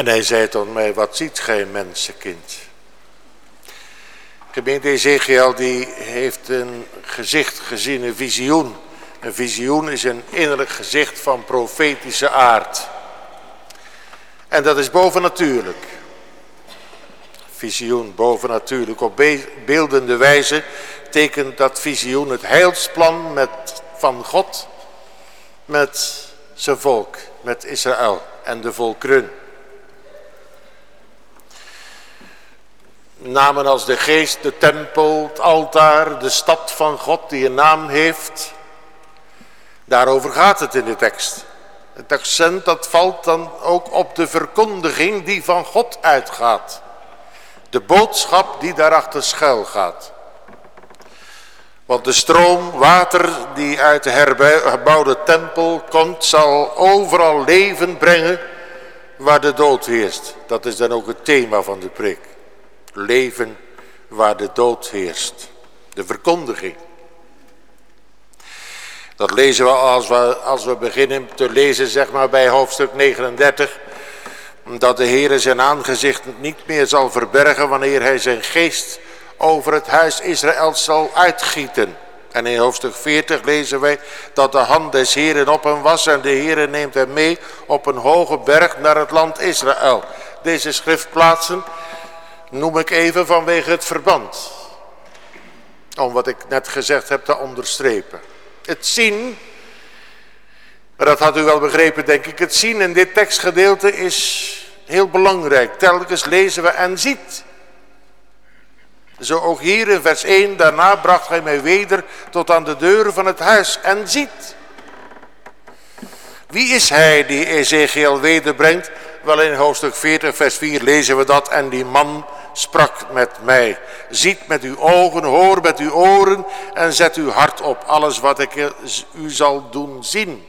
En hij zei tot mij, wat ziet gij mensenkind? Gemeente Ezekiel die heeft een gezicht gezien, een visioen. Een visioen is een innerlijk gezicht van profetische aard. En dat is bovennatuurlijk. Visioen, bovennatuurlijk. Op beeldende wijze tekent dat visioen het heilsplan met, van God met zijn volk, met Israël en de volkeren. Namen als de geest, de tempel, het altaar, de stad van God die een naam heeft. Daarover gaat het in de tekst. Het accent dat valt dan ook op de verkondiging die van God uitgaat. De boodschap die daarachter schuil gaat. Want de stroom water die uit de herbouwde tempel komt zal overal leven brengen waar de dood heerst. Dat is dan ook het thema van de preek. Leven waar de dood heerst. De verkondiging. Dat lezen we als we, als we beginnen te lezen zeg maar bij hoofdstuk 39. Dat de Heer zijn aangezicht niet meer zal verbergen wanneer hij zijn geest over het huis Israël zal uitgieten. En in hoofdstuk 40 lezen wij dat de hand des Heren op hem was en de Heer neemt hem mee op een hoge berg naar het land Israël. Deze schriftplaatsen noem ik even vanwege het verband. Om wat ik net gezegd heb te onderstrepen. Het zien, maar dat had u wel begrepen denk ik, het zien in dit tekstgedeelte is heel belangrijk. Telkens lezen we en ziet. Zo ook hier in vers 1, daarna bracht hij mij weder tot aan de deuren van het huis en ziet. Wie is hij die Ezekiel wederbrengt? Wel in hoofdstuk 40 vers 4 lezen we dat. En die man sprak met mij. Ziet met uw ogen, hoor met uw oren en zet uw hart op alles wat ik u zal doen zien.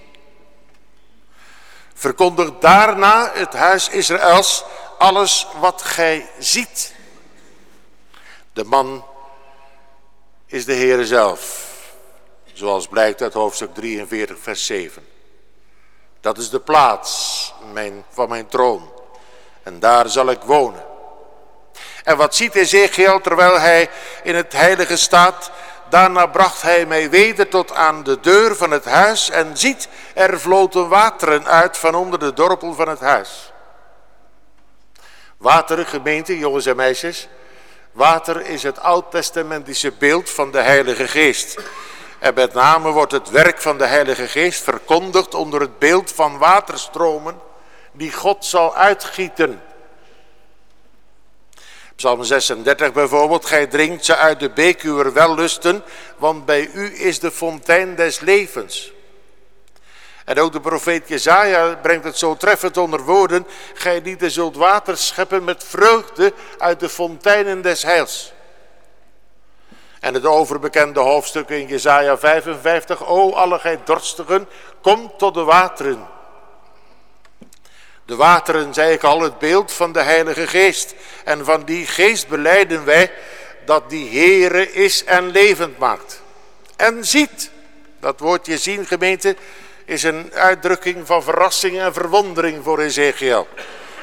Verkondig daarna het huis Israëls alles wat gij ziet. De man is de Heere zelf, zoals blijkt uit hoofdstuk 43 vers 7. Dat is de plaats van mijn troon en daar zal ik wonen. En wat ziet Ezekiel terwijl hij in het heilige staat? Daarna bracht hij mij weder tot aan de deur van het huis en ziet, er vloten wateren uit van onder de dorpel van het huis. Wateren, gemeente, jongens en meisjes, Water is het oud-testamentische beeld van de Heilige Geest. En met name wordt het werk van de Heilige Geest verkondigd onder het beeld van waterstromen die God zal uitgieten. Psalm 36 bijvoorbeeld, gij drinkt ze uit de beek uw wellusten, want bij u is de fontein des levens. En ook de profeet Jezaja brengt het zo treffend onder woorden. Gij die zult water scheppen met vreugde uit de fonteinen des heils. En het overbekende hoofdstuk in Jezaja 55. O alle gij dorstigen, kom tot de wateren. De wateren, zei ik al, het beeld van de Heilige Geest. En van die geest beleiden wij dat die Heere is en levend maakt. En ziet, dat woordje zien gemeente, is een uitdrukking van verrassing en verwondering voor Ezekiel.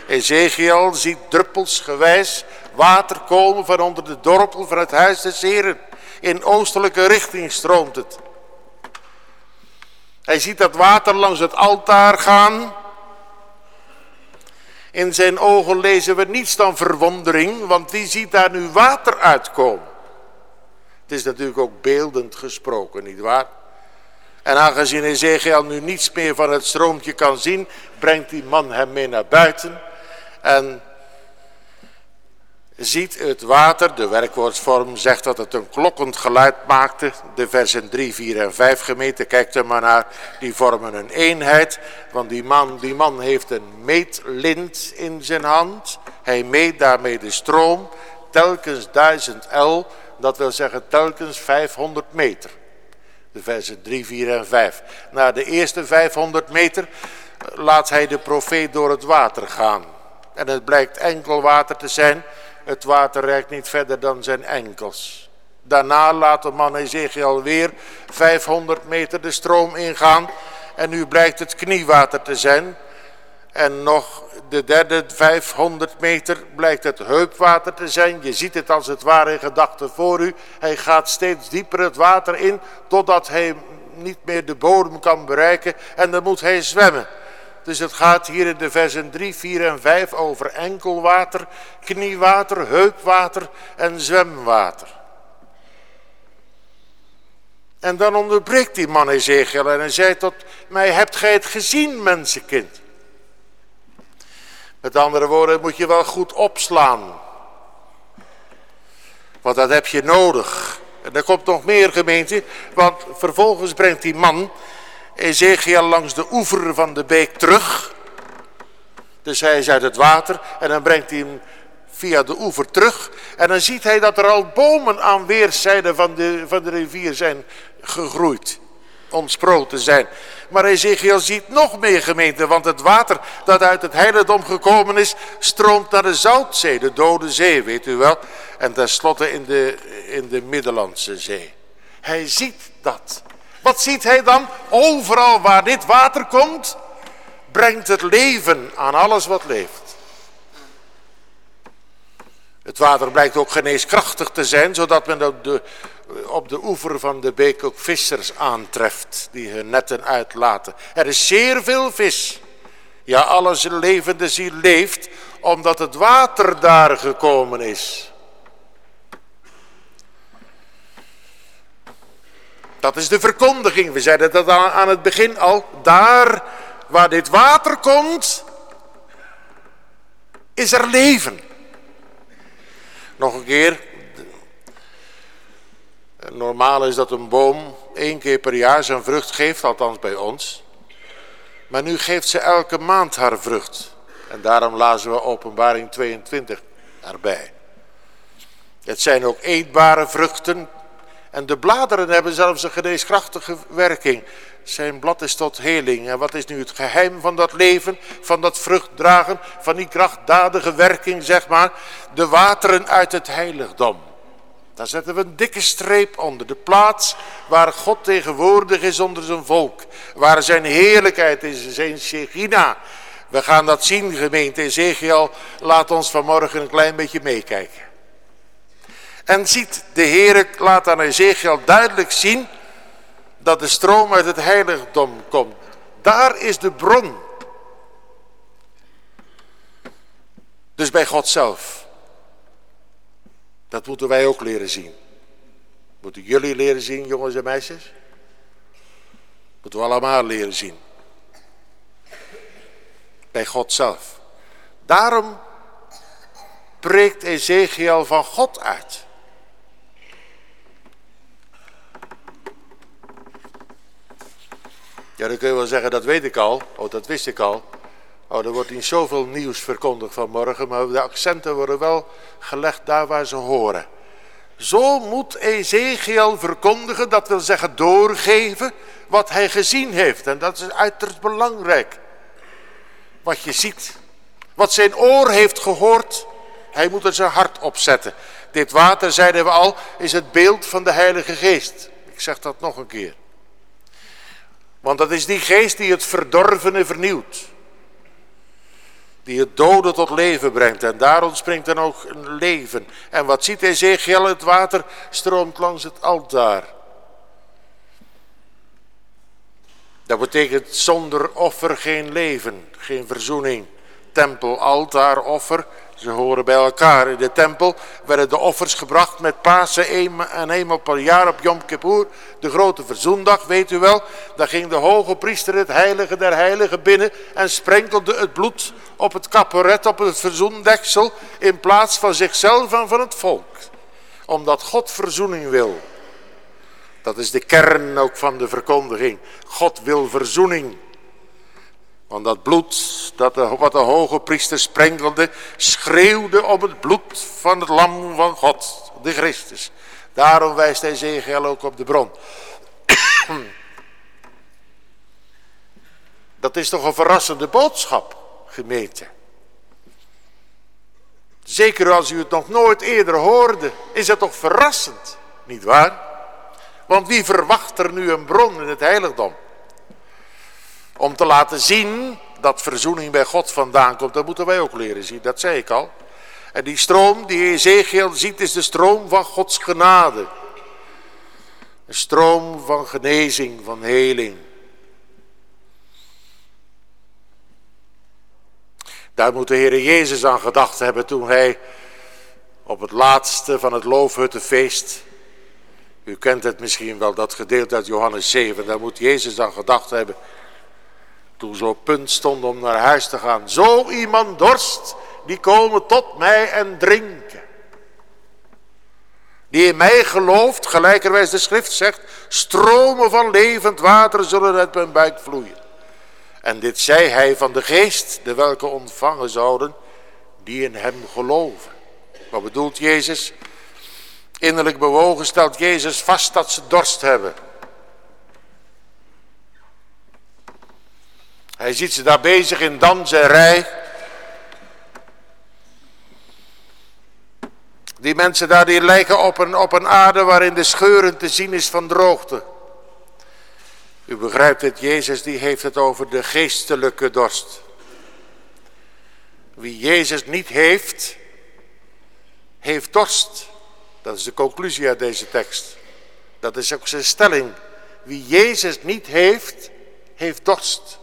Ezekiel ziet druppelsgewijs water komen van onder de dorpel van het huis des Heren. In oostelijke richting stroomt het. Hij ziet dat water langs het altaar gaan. In zijn ogen lezen we niets dan verwondering, want wie ziet daar nu water uitkomen? Het is natuurlijk ook beeldend gesproken, nietwaar? En aangezien Ezekiel nu niets meer van het stroompje kan zien, brengt die man hem mee naar buiten. En ziet het water, de werkwoordsvorm zegt dat het een klokkend geluid maakte. De versen 3, 4 en 5 gemeten, kijkt er maar naar, die vormen een eenheid. Want die man, die man heeft een meetlint in zijn hand. Hij meet daarmee de stroom, telkens 1000 L, dat wil zeggen telkens 500 meter de versen 3, 4 en 5. Na de eerste 500 meter eh, laat hij de profeet door het water gaan. En het blijkt enkel water te zijn. Het water reikt niet verder dan zijn enkels. Daarna laat de man Ezekiel weer 500 meter de stroom ingaan. En nu blijkt het kniewater te zijn. En nog de derde 500 meter blijkt het heupwater te zijn. Je ziet het als het ware in gedachten voor u. Hij gaat steeds dieper het water in totdat hij niet meer de bodem kan bereiken en dan moet hij zwemmen. Dus het gaat hier in de versen 3, 4 en 5 over enkelwater, kniewater, heupwater en zwemwater. En dan onderbreekt die man Ezekiel en hij zei tot mij, hebt gij het gezien mensenkind? Met andere woorden, moet je wel goed opslaan. Want dat heb je nodig. En er komt nog meer gemeente, want vervolgens brengt die man Ezekiel langs de oever van de beek terug. Dus hij is uit het water en dan brengt hij hem via de oever terug. En dan ziet hij dat er al bomen aan weerszijden van de, van de rivier zijn gegroeid. Ontsproten zijn. Maar Ezekiel ziet nog meer gemeente, want het water dat uit het heiligdom gekomen is, stroomt naar de Zoutzee, de Dode Zee, weet u wel. En tenslotte in de, in de Middellandse Zee. Hij ziet dat. Wat ziet hij dan? Overal waar dit water komt, brengt het leven aan alles wat leeft. Het water blijkt ook geneeskrachtig te zijn, zodat men op de, oever van de beek ook vissers aantreft die hun netten uitlaten. Er is zeer veel vis. Ja, alles levende ziel leeft omdat het water daar gekomen is. Dat is de verkondiging. We zeiden dat aan het begin al. Daar waar dit water komt, is er leven. Nog een keer. Normaal is dat een boom één keer per jaar zijn vrucht geeft, althans bij ons. Maar nu geeft ze elke maand haar vrucht. En daarom lazen we openbaring 22 erbij. Het zijn ook eetbare vruchten. En de bladeren hebben zelfs een geneeskrachtige werking. Zijn blad is tot heling. En wat is nu het geheim van dat leven, van dat vruchtdragen, van die krachtdadige werking, zeg maar? De wateren uit het heiligdom. Daar zetten we een dikke streep onder. De plaats waar God tegenwoordig is onder zijn volk. Waar zijn heerlijkheid is, zijn Shechina. We gaan dat zien, gemeente Ezekiel. Laat ons vanmorgen een klein beetje meekijken. En ziet, de Heer laat aan Ezekiel duidelijk zien dat de stroom uit het heiligdom komt. Daar is de bron. Dus bij God zelf. Dat moeten wij ook leren zien. Moeten jullie leren zien, jongens en meisjes? Moeten we allemaal leren zien. Bij God zelf. Daarom preekt Ezekiel van God uit. Ja, dan kun je wel zeggen, dat weet ik al. Oh, dat wist ik al. Oh, er wordt niet zoveel nieuws verkondigd vanmorgen, maar de accenten worden wel gelegd daar waar ze horen. Zo moet Ezekiel verkondigen, dat wil zeggen doorgeven, wat hij gezien heeft. En dat is uiterst belangrijk. Wat je ziet. Wat zijn oor heeft gehoord, hij moet er zijn hart op zetten. Dit water, zeiden we al, is het beeld van de Heilige Geest. Ik zeg dat nog een keer. Want dat is die geest die het verdorvene vernieuwt. Die het dode tot leven brengt. En daar ontspringt dan ook een leven. En wat ziet Ezekiel? Het water stroomt langs het altaar. Dat betekent zonder offer geen leven, geen verzoening. Tempel, altaar, offer ze horen bij elkaar. In de tempel werden de offers gebracht met Pasen en eenmaal per jaar op Yom Kippur. De grote verzoendag, weet u wel. Daar ging de hoge priester het heilige der heiligen binnen en sprenkelde het bloed op het kaporet, op het verzoendeksel. In plaats van zichzelf en van het volk. Omdat God verzoening wil. Dat is de kern ook van de verkondiging. God wil verzoening. Want dat bloed dat de, wat de hoge priester sprenkelde, schreeuwde op het bloed van het lam van God, de Christus. Daarom wijst Ezekiel ook op de bron. Dat is toch een verrassende boodschap, gemeente. Zeker als u het nog nooit eerder hoorde, is het toch verrassend, niet waar? Want wie verwacht er nu een bron in het heiligdom? Om te laten zien dat verzoening bij God vandaan komt, dat moeten wij ook leren zien, dat zei ik al. En die stroom die Ezekiel ziet is de stroom van Gods genade. Een stroom van genezing, van heling. Daar moet de Heer Jezus aan gedacht hebben toen hij op het laatste van het loofhuttenfeest, u kent het misschien wel, dat gedeelte uit Johannes 7, daar moet Jezus aan gedacht hebben, toen zo punt stond om naar huis te gaan. Zo iemand dorst, die komen tot mij en drinken. Die in mij gelooft, gelijkerwijs de schrift zegt, stromen van levend water zullen uit mijn buik vloeien. En dit zei hij van de geest, de welke ontvangen zouden, die in hem geloven. Wat bedoelt Jezus? Innerlijk bewogen stelt Jezus vast dat ze dorst hebben. Hij ziet ze daar bezig in dans en rij. Die mensen daar die lijken op een, op een aarde waarin de scheuren te zien is van droogte. U begrijpt het, Jezus die heeft het over de geestelijke dorst. Wie Jezus niet heeft, heeft dorst. Dat is de conclusie uit deze tekst. Dat is ook zijn stelling. Wie Jezus niet heeft, heeft dorst.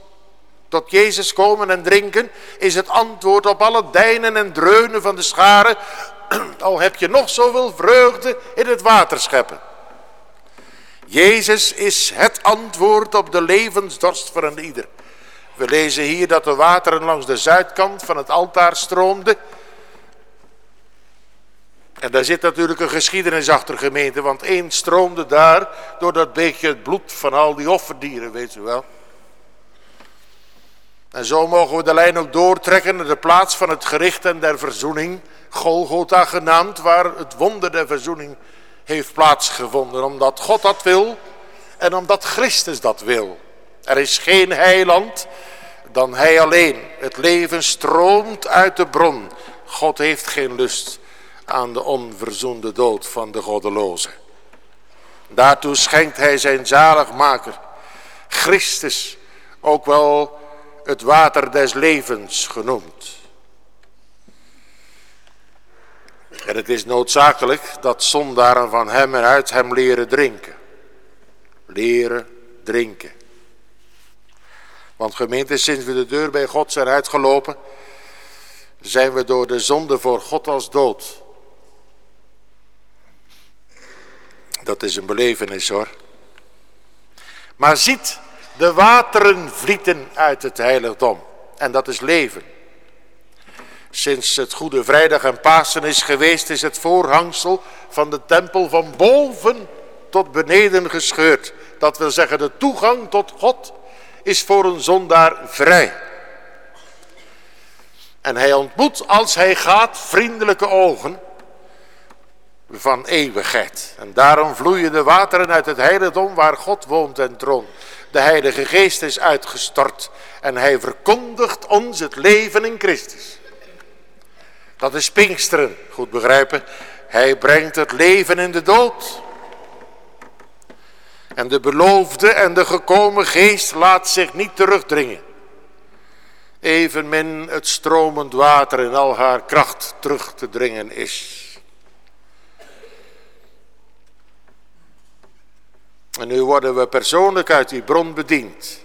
Tot Jezus komen en drinken is het antwoord op alle deinen en dreunen van de scharen. Al heb je nog zoveel vreugde in het water scheppen. Jezus is het antwoord op de levensdorst voor een ieder. We lezen hier dat de wateren langs de zuidkant van het altaar stroomden. En daar zit natuurlijk een geschiedenis achter gemeente, want één stroomde daar door dat beetje het bloed van al die offerdieren, weet u wel. En zo mogen we de lijn ook doortrekken naar de plaats van het gericht en der verzoening, Golgotha genaamd, waar het wonder der verzoening heeft plaatsgevonden. Omdat God dat wil en omdat Christus dat wil. Er is geen heiland dan hij alleen. Het leven stroomt uit de bron. God heeft geen lust aan de onverzoende dood van de goddeloze. Daartoe schenkt hij zijn zaligmaker, Christus, ook wel het water des levens genoemd. En het is noodzakelijk dat zondaren van hem en uit hem leren drinken. Leren drinken. Want gemeente, sinds we de deur bij God zijn uitgelopen, zijn we door de zonde voor God als dood. Dat is een belevenis hoor. Maar ziet, de wateren vlieten uit het heiligdom. En dat is leven. Sinds het Goede Vrijdag en Pasen is geweest, is het voorhangsel van de tempel van boven tot beneden gescheurd. Dat wil zeggen, de toegang tot God is voor een zondaar vrij. En hij ontmoet als hij gaat vriendelijke ogen van eeuwigheid. En daarom vloeien de wateren uit het heiligdom waar God woont en troont. De Heilige Geest is uitgestort en hij verkondigt ons het leven in Christus. Dat is Pinksteren, goed begrijpen. Hij brengt het leven in de dood. En de beloofde en de gekomen geest laat zich niet terugdringen. Evenmin het stromend water in al haar kracht terug te dringen is. En nu worden we persoonlijk uit die bron bediend.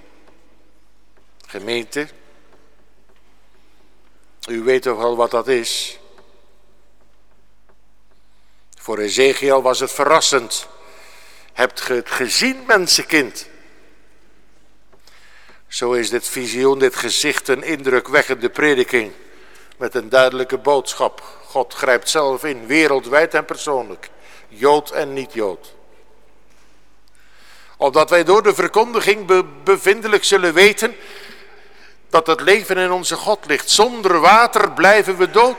Gemeente, u weet toch wel wat dat is. Voor Ezekiel was het verrassend. Hebt ge het gezien, mensenkind? Zo is dit visioen, dit gezicht een indrukwekkende prediking. Met een duidelijke boodschap. God grijpt zelf in, wereldwijd en persoonlijk. Jood en niet-Jood opdat wij door de verkondiging bevindelijk zullen weten dat het leven in onze God ligt. Zonder water blijven we dood.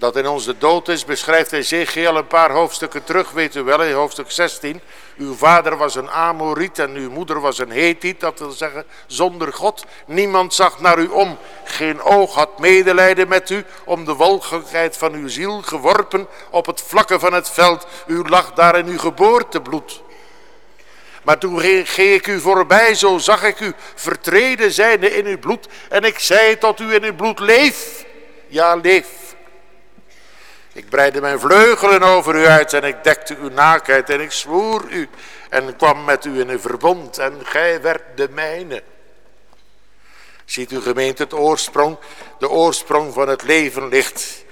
Dat in ons de dood is, beschrijft Ezekiel een paar hoofdstukken terug, weet u wel, in hoofdstuk 16. Uw vader was een Amoriet en uw moeder was een Hethiet, dat wil zeggen zonder God. Niemand zag naar u om, geen oog had medelijden met u, om de walgelijkheid van uw ziel geworpen op het vlakke van het veld. U lag daar in uw geboortebloed. Maar toen ging ik u voorbij, zo zag ik u vertreden zijnde in uw bloed. En ik zei tot u in uw bloed, leef, ja leef. Ik breidde mijn vleugelen over u uit en ik dekte uw naakheid en ik zwoer u en kwam met u in een verbond en gij werd de mijne. Ziet u gemeente het oorsprong, de oorsprong van het leven ligt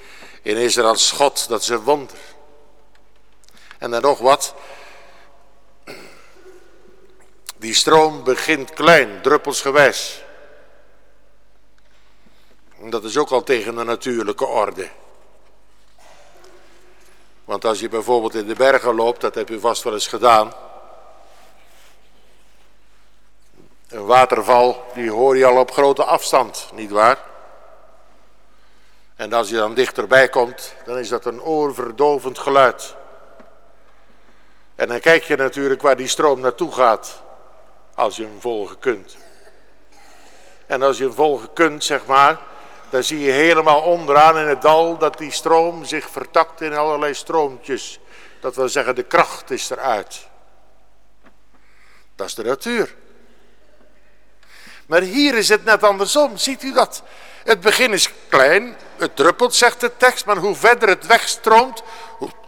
in Israëls God, dat is een wonder. En dan nog wat, die stroom begint klein, druppelsgewijs. Dat is ook al tegen de natuurlijke orde. Want als je bijvoorbeeld in de bergen loopt, dat heb u vast wel eens gedaan. Een waterval, die hoor je al op grote afstand, nietwaar? En als je dan dichterbij komt, dan is dat een oorverdovend geluid. En dan kijk je natuurlijk waar die stroom naartoe gaat, als je hem volgen kunt. En als je hem volgen kunt, zeg maar, dan zie je helemaal onderaan in het dal dat die stroom zich vertakt in allerlei stroompjes. Dat wil zeggen, de kracht is eruit. Dat is de natuur. Maar hier is het net andersom, ziet u dat? Het begin is klein, het druppelt, zegt de tekst, maar hoe verder het wegstroomt,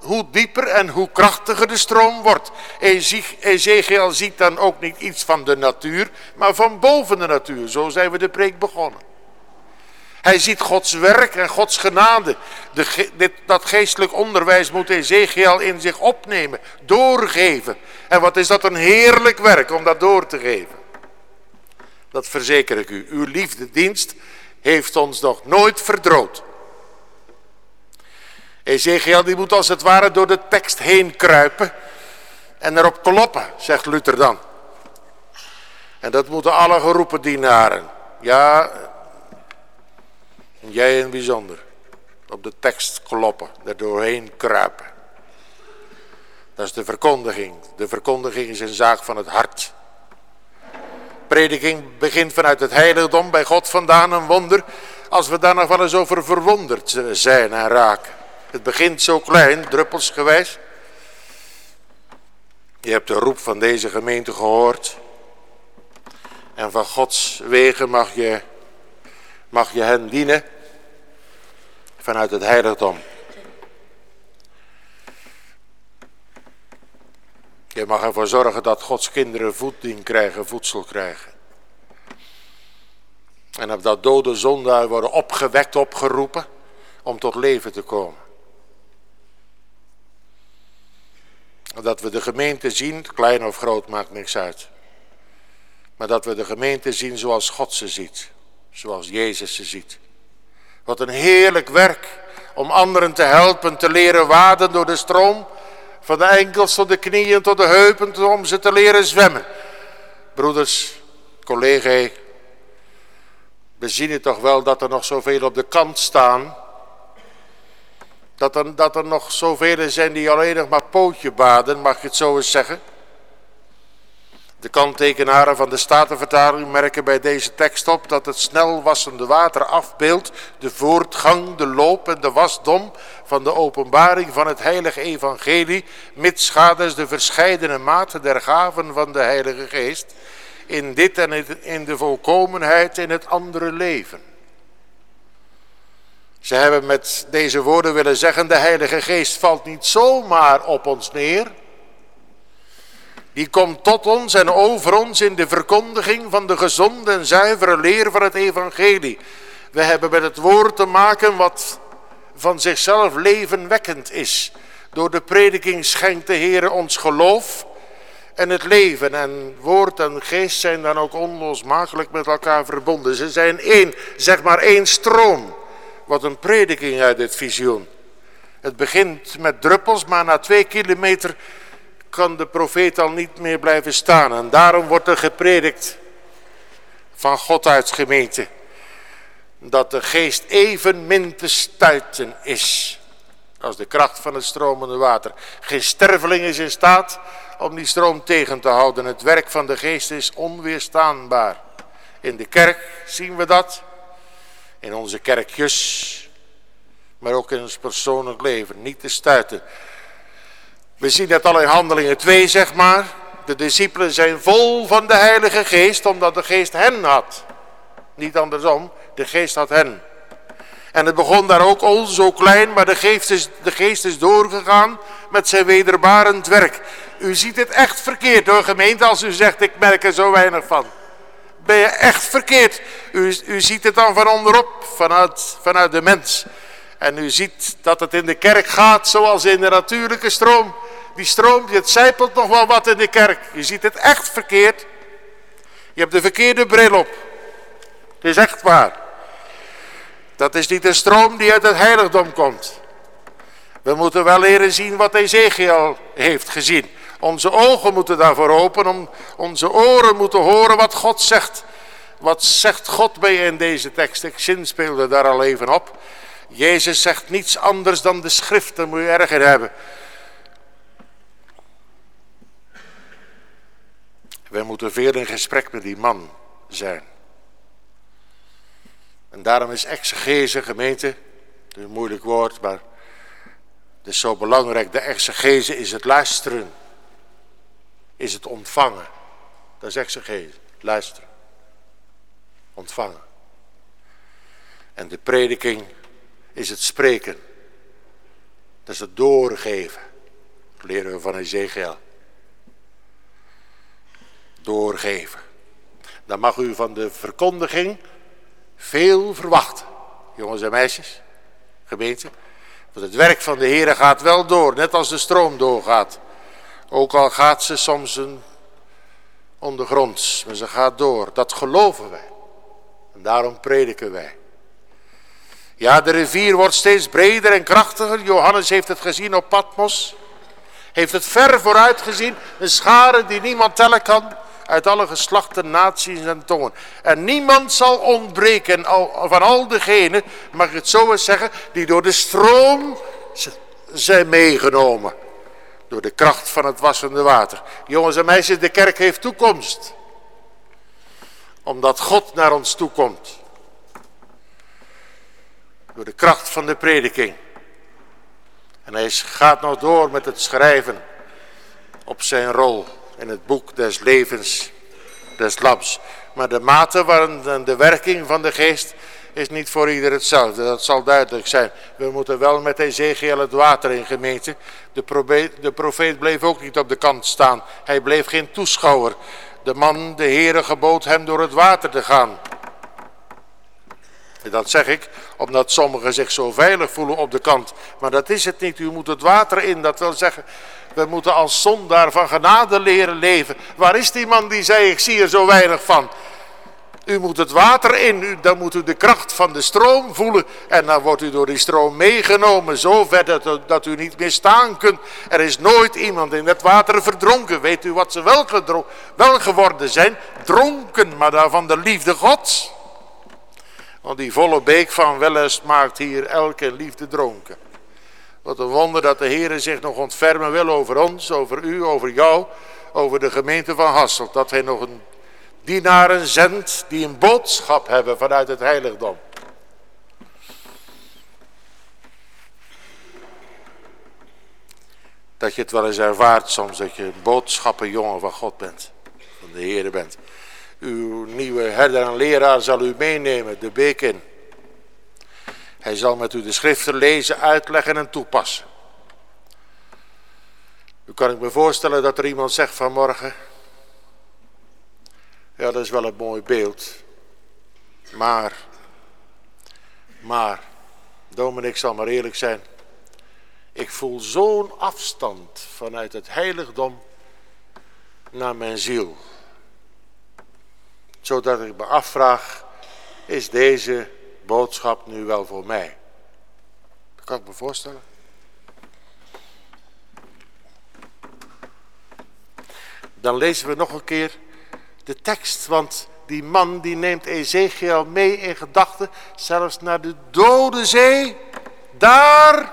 hoe dieper en hoe krachtiger de stroom wordt. Ezekiel ziet dan ook niet iets van de natuur, maar van boven de natuur. Zo zijn we de preek begonnen. Hij ziet Gods werk en Gods genade. De, dit, dat geestelijk onderwijs moet Ezekiel in zich opnemen, doorgeven. En wat is dat een heerlijk werk om dat door te geven. Dat verzeker ik u. Uw liefdedienst heeft ons nog nooit verdrood. Ezekiel die moet als het ware door de tekst heen kruipen en erop kloppen, zegt Luther dan. En dat moeten alle geroepen dienaren. Ja, jij in bijzonder. Op de tekst kloppen, er doorheen kruipen. Dat is de verkondiging. De verkondiging is een zaak van het hart. Prediking begint vanuit het heiligdom, bij God vandaan een wonder. Als we daar nog wel eens over verwonderd zijn en raken. Het begint zo klein, druppelsgewijs. Je hebt de roep van deze gemeente gehoord. En van Gods wegen mag je, mag je hen dienen. Vanuit het heiligdom. Je mag ervoor zorgen dat Gods kinderen voeding krijgen, voedsel krijgen. En dat dode zondaar worden opgewekt, opgeroepen om tot leven te komen. Dat we de gemeente zien, klein of groot maakt niks uit. Maar dat we de gemeente zien zoals God ze ziet. Zoals Jezus ze ziet. Wat een heerlijk werk om anderen te helpen te leren waden door de stroom. Van de enkels tot de knieën tot de heupen om ze te leren zwemmen. Broeders, collega's, we zien het toch wel dat er nog zoveel op de kant staan dat er, dat er nog zoveel zijn die alleen nog maar pootje baden, mag je het zo eens zeggen. De kanttekenaren van de Statenvertaling merken bij deze tekst op dat het snel wassende water afbeeldt de voortgang, de loop en de wasdom van de openbaring van het heilige evangelie, mits de verscheidene maten der gaven van de heilige geest, in dit en in de volkomenheid in het andere leven. Ze hebben met deze woorden willen zeggen, de Heilige Geest valt niet zomaar op ons neer. Die komt tot ons en over ons in de verkondiging van de gezonde en zuivere leer van het evangelie. We hebben met het woord te maken wat van zichzelf levenwekkend is. Door de prediking schenkt de Heer ons geloof en het leven. En woord en geest zijn dan ook onlosmakelijk met elkaar verbonden. Ze zijn één, zeg maar één stroom. Wat een prediking uit dit visioen. Het begint met druppels, maar na twee kilometer kan de profeet al niet meer blijven staan. En daarom wordt er gepredikt van God uit gemeente. Dat de geest even min te stuiten is. Als de kracht van het stromende water. Geen sterveling is in staat om die stroom tegen te houden. Het werk van de geest is onweerstaanbaar. In de kerk zien we dat in onze kerkjes, maar ook in ons persoonlijk leven, niet te stuiten. We zien dat al in handelingen 2, zeg maar. de discipelen zijn vol van de Heilige Geest, omdat de Geest hen had. Niet andersom, de Geest had hen. En het begon daar ook al zo klein, maar de geest, is, de geest is doorgegaan met zijn wederbarend werk. U ziet het echt verkeerd hoor gemeente als u zegt ik merk er zo weinig van. Ben je echt verkeerd. U, u ziet het dan van onderop, vanuit, vanuit de mens. En u ziet dat het in de kerk gaat zoals in de natuurlijke stroom. Die stroom, het zijpelt nog wel wat in de kerk. Je ziet het echt verkeerd. Je hebt de verkeerde bril op. Het is echt waar. Dat is niet een stroom die uit het heiligdom komt. We moeten wel leren zien wat Ezekiel heeft gezien. Onze ogen moeten daarvoor open, om, onze oren moeten horen wat God zegt. Wat zegt God bij je in deze tekst? Ik zinspeelde daar al even op. Jezus zegt niets anders dan de schriften, moet je erger hebben. Wij moeten veel in gesprek met die man zijn. En daarom is exegese, gemeente, een moeilijk woord, maar het is zo belangrijk. De exegese is het luisteren, is het ontvangen. Dat is exegese, luisteren, ontvangen. En de prediking is het spreken. Dat is het doorgeven. Dat leren we van Ezekiel. Doorgeven. Dan mag u van de verkondiging veel verwachten. Jongens en meisjes, gemeente. Want het werk van de Heer gaat wel door, net als de stroom doorgaat. Ook al gaat ze soms een ondergronds, maar ze gaat door. Dat geloven wij. En daarom prediken wij. Ja, de rivier wordt steeds breder en krachtiger. Johannes heeft het gezien op Patmos. Heeft het ver vooruit gezien. Een schare die niemand tellen kan uit alle geslachten, naties en tongen. En niemand zal ontbreken van al degenen, mag ik het zo eens zeggen, die door de stroom zijn meegenomen. Door de kracht van het wassende water. Jongens en meisjes, de kerk heeft toekomst. Omdat God naar ons toekomt. Door de kracht van de prediking. En hij gaat nog door met het schrijven op zijn rol in het boek des levens des lams. Maar de mate waarin de werking van de geest is niet voor ieder hetzelfde. Dat zal duidelijk zijn. We moeten wel met Ezekiel het water in profeet, de profeet bleef ook niet op de kant staan. Hij bleef geen toeschouwer. De man, de Heere, gebood hem door het water te gaan. Dat zeg ik omdat sommigen zich zo veilig voelen op de kant. Maar dat is het niet. U moet het water in. Dat wil zeggen, we moeten als zondaar van genade leren leven. Waar is die man die zei, ik zie er zo weinig van. U moet het water in, dan moet u de kracht van de stroom voelen. En dan wordt u door die stroom meegenomen, zo ver dat, dat u niet meer staan kunt. Er is nooit iemand in het water verdronken. Weet u wat ze wel, wel geworden zijn? Dronken, maar daarvan de liefde gods. Want die volle beek van wellust maakt hier elke liefde dronken. Wat een wonder dat de Heer zich nog ontfermen wil over ons, over u, over jou, over de gemeente van Hasselt. Dat hij nog een dienaren zendt die een boodschap hebben vanuit het heiligdom. Dat je het wel eens ervaart soms, dat je een boodschappenjongen van God bent, van de Heer bent. Uw nieuwe herder en leraar zal u meenemen, de beek in. Hij zal met u de schriften lezen, uitleggen en toepassen. U kan ik me voorstellen dat er iemand zegt vanmorgen. Ja, dat is wel een mooi beeld. Maar, maar, Dominic zal maar eerlijk zijn. Ik voel zo'n afstand vanuit het heiligdom naar mijn ziel. Zodat ik me afvraag, is deze boodschap nu wel voor mij? Dat kan ik me voorstellen. Dan lezen we nog een keer de tekst, want die man die neemt Ezekiel mee in gedachten, zelfs naar de dode zee. Daar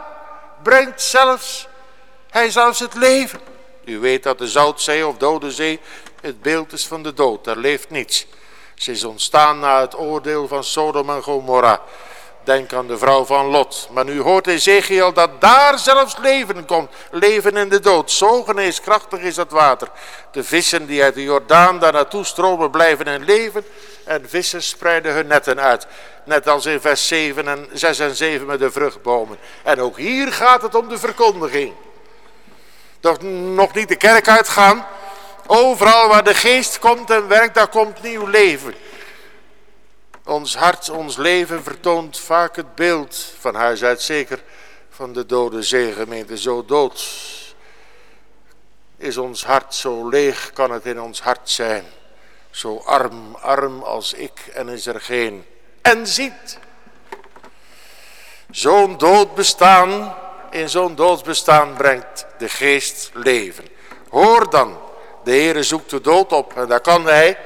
brengt zelfs hij zelfs het leven. U weet dat de Zoutzee of Dode Zee het beeld is van de dood, daar leeft niets. Ze is ontstaan na het oordeel van Sodom en Gomorra. Denk aan de vrouw van Lot. Maar nu hoort Ezekiel dat daar zelfs leven komt. Leven in de dood. Zo geneeskrachtig is dat water. De vissen die uit de Jordaan daar naartoe stromen blijven in leven. En vissen spreiden hun netten uit. Net als in vers 7 en 6 en 7 met de vruchtbomen. En ook hier gaat het om de verkondiging. Toch nog niet de kerk uitgaan. Overal waar de geest komt en werkt, daar komt nieuw leven. Ons hart, ons leven vertoont vaak het beeld, van huis uit zeker, van de dode zeegemeente. Zo dood is ons hart, zo leeg kan het in ons hart zijn. Zo arm, arm als ik en is er geen. En ziet, zo'n dood bestaan, in zo'n doodsbestaan brengt de geest leven. Hoor dan, de Heere zoekt de dood op en dat kan hij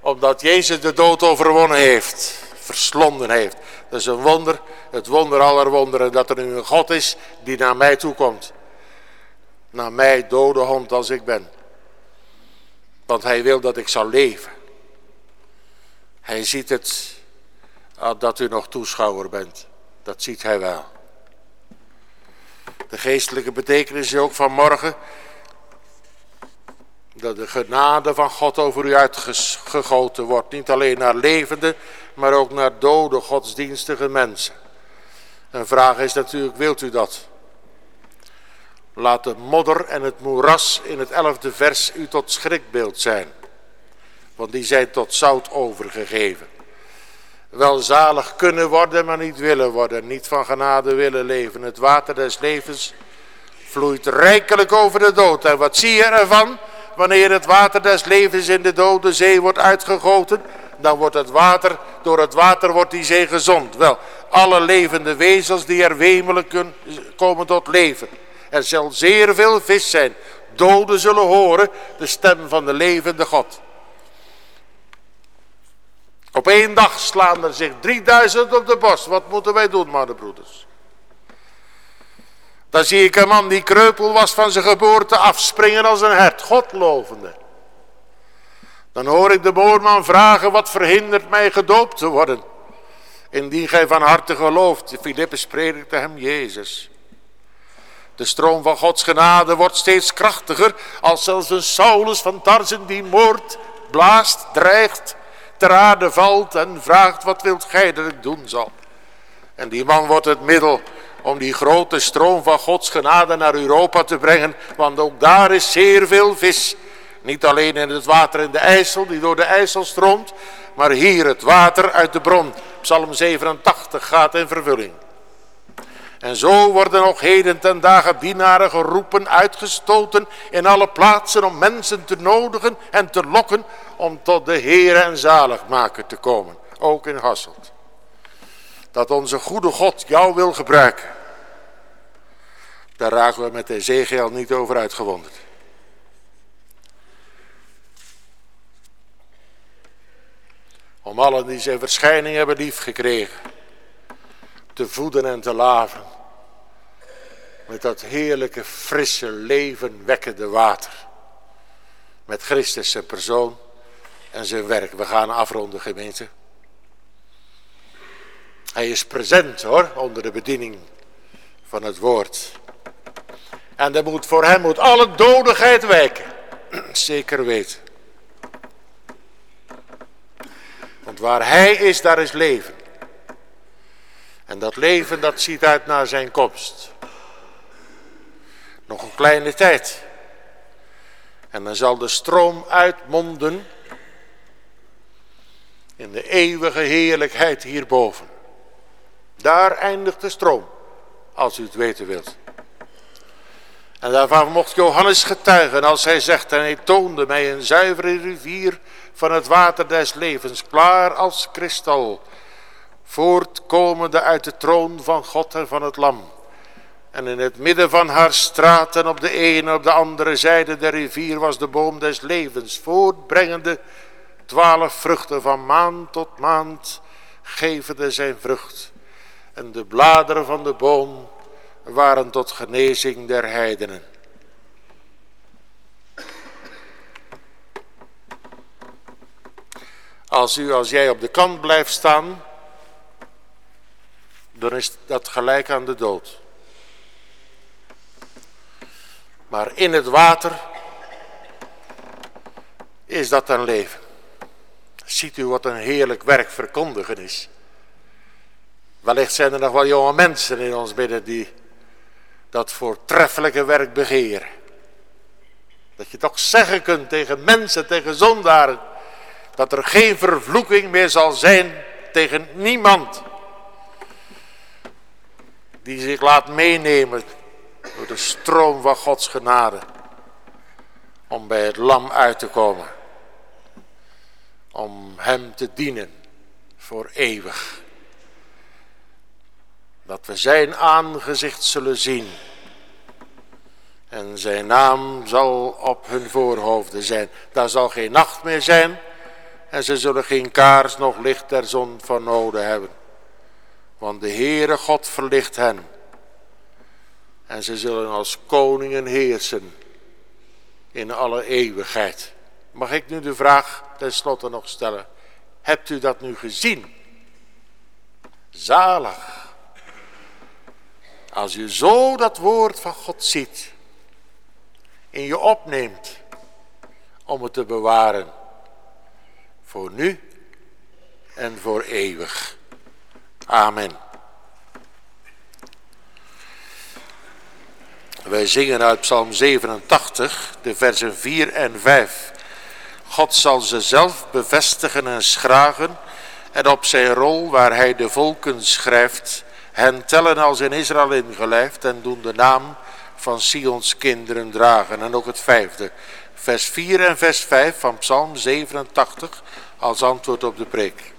omdat Jezus de dood overwonnen heeft. Verslonden heeft. Dat is een wonder. Het wonder aller wonderen. Dat er nu een God is die naar mij toe komt. Naar mij dode hond als ik ben. Want hij wil dat ik zal leven. Hij ziet het ah, dat u nog toeschouwer bent. Dat ziet hij wel. De geestelijke betekenis ook van morgen dat de genade van God over u uitgegoten wordt. Niet alleen naar levende, maar ook naar dode godsdienstige mensen. Een vraag is natuurlijk, wilt u dat? Laat de modder en het moeras in het elfde vers u tot schrikbeeld zijn. Want die zijn tot zout overgegeven. Wel zalig kunnen worden, maar niet willen worden. Niet van genade willen leven. Het water des levens vloeit rijkelijk over de dood. En wat zie je ervan? Wanneer het water des levens in de dode zee wordt uitgegoten, dan wordt het water, door het water wordt die zee gezond. Wel, alle levende wezens die er wemelen kunnen, komen tot leven. Er zal zeer veel vis zijn. Doden zullen horen de stem van de levende God. Op één dag slaan er zich 3000 op de borst. Wat moeten wij doen, broeders? Dan zie ik een man die kreupel was van zijn geboorte afspringen als een hert, Godlovende. Dan hoor ik de boorman vragen, wat verhindert mij gedoopt te worden? Indien gij van harte gelooft, Filippus predikte hem Jezus. De stroom van Gods genade wordt steeds krachtiger, als zelfs een Saulus van Tarsen die moord, blaast, dreigt, ter aarde valt en vraagt, wat wilt gij dat ik doen zal? En die man wordt het middel om die grote stroom van Gods genade naar Europa te brengen. Want ook daar is zeer veel vis. Niet alleen in het water in de IJssel, die door de IJssel stroomt. Maar hier het water uit de bron. Psalm 87 gaat in vervulling. En zo worden nog heden ten dagen dienaren geroepen, uitgestoten in alle plaatsen om mensen te nodigen en te lokken om tot de Heer en Zaligmaker te komen. Ook in Hasselt dat onze goede God jou wil gebruiken. Daar raken we met Ezekiel niet over uitgewonderd. Om allen die zijn verschijning hebben liefgekregen. Te voeden en te laven. Met dat heerlijke, frisse, leven wekkende water. Met Christus zijn persoon en zijn werk. We gaan afronden gemeente. Hij is present hoor, onder de bediening van het woord. En er moet, voor hem moet alle dodigheid wijken. Zeker weten. Want waar hij is, daar is leven. En dat leven, dat ziet uit naar zijn komst. Nog een kleine tijd. En dan zal de stroom uitmonden in de eeuwige heerlijkheid hierboven. Daar eindigt de stroom, als u het weten wilt. En daarvan mocht Johannes getuigen als hij zegt, en hij toonde mij een zuivere rivier van het water des levens, klaar als kristal, voortkomende uit de troon van God en van het lam. En in het midden van haar straten op de ene en op de andere zijde der rivier was de boom des levens, voortbrengende twaalf vruchten van maand tot maand, gevende zijn vrucht en de bladeren van de boom waren tot genezing der heidenen. Als u, als jij op de kant blijft staan, dan is dat gelijk aan de dood. Maar in het water is dat een leven. Ziet u wat een heerlijk werk verkondigen is. Wellicht zijn er nog wel jonge mensen in ons midden die dat voortreffelijke werk begeren. Dat je toch zeggen kunt tegen mensen, tegen zondaren, dat er geen vervloeking meer zal zijn tegen niemand die zich laat meenemen door de stroom van Gods genade om bij het lam uit te komen, om hem te dienen voor eeuwig. Dat we zijn aangezicht zullen zien en zijn naam zal op hun voorhoofden zijn. Daar zal geen nacht meer zijn en ze zullen geen kaars nog licht der zon van noden hebben. Want de Heere God verlicht hen. En ze zullen als koningen heersen in alle eeuwigheid. Mag ik nu de vraag tenslotte nog stellen. Hebt u dat nu gezien? Zalig. Als u zo dat woord van God ziet. In je opneemt. Om het te bewaren. Voor nu en voor eeuwig. Amen. Wij zingen uit Psalm 87, de versen 4 en 5. God zal ze zelf bevestigen en schragen en op zijn rol waar hij de volken schrijft, hen tellen als in Israël ingelijfd en doen de naam van Sions kinderen dragen. En ook het vijfde, vers 4 en vers 5 van Psalm 87 als antwoord op de preek.